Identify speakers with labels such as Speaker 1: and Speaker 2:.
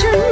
Speaker 1: Imagine